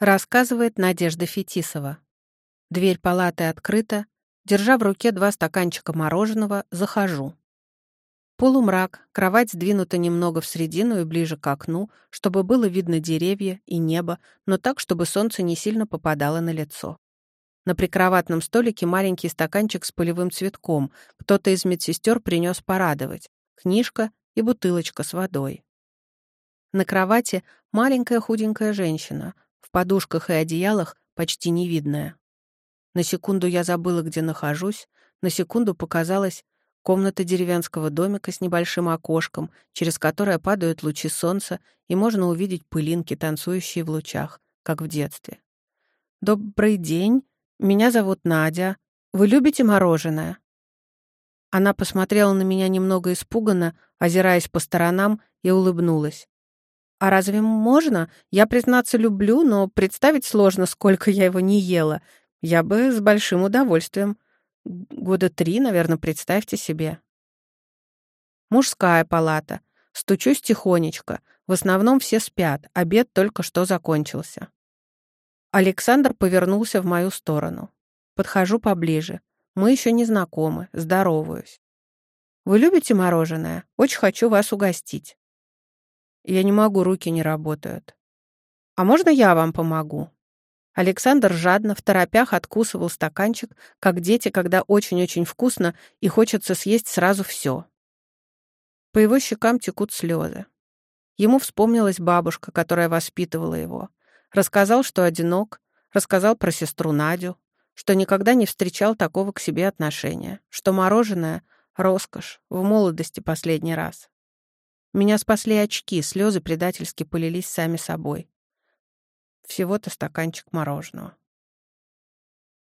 Рассказывает Надежда Фетисова. Дверь палаты открыта. Держа в руке два стаканчика мороженого, захожу. Полумрак, кровать сдвинута немного в середину и ближе к окну, чтобы было видно деревья и небо, но так, чтобы солнце не сильно попадало на лицо. На прикроватном столике маленький стаканчик с полевым цветком. Кто-то из медсестер принес порадовать. Книжка и бутылочка с водой. На кровати маленькая худенькая женщина, в подушках и одеялах почти невидная. На секунду я забыла, где нахожусь, на секунду показалась комната деревенского домика с небольшим окошком, через которое падают лучи солнца, и можно увидеть пылинки, танцующие в лучах, как в детстве. «Добрый день!» Меня зовут Надя. Вы любите мороженое?» Она посмотрела на меня немного испуганно, озираясь по сторонам, и улыбнулась. «А разве можно? Я, признаться, люблю, но представить сложно, сколько я его не ела. Я бы с большим удовольствием. Года три, наверное, представьте себе». Мужская палата. Стучусь тихонечко. В основном все спят, обед только что закончился. Александр повернулся в мою сторону. Подхожу поближе. Мы еще не знакомы, здороваюсь. «Вы любите мороженое? Очень хочу вас угостить». Я не могу, руки не работают. «А можно я вам помогу?» Александр жадно в торопях откусывал стаканчик, как дети, когда очень-очень вкусно и хочется съесть сразу все. По его щекам текут слезы. Ему вспомнилась бабушка, которая воспитывала его. Рассказал, что одинок, рассказал про сестру Надю, что никогда не встречал такого к себе отношения, что мороженое — роскошь, в молодости последний раз. Меня спасли очки, слезы предательски полились сами собой. Всего-то стаканчик мороженого.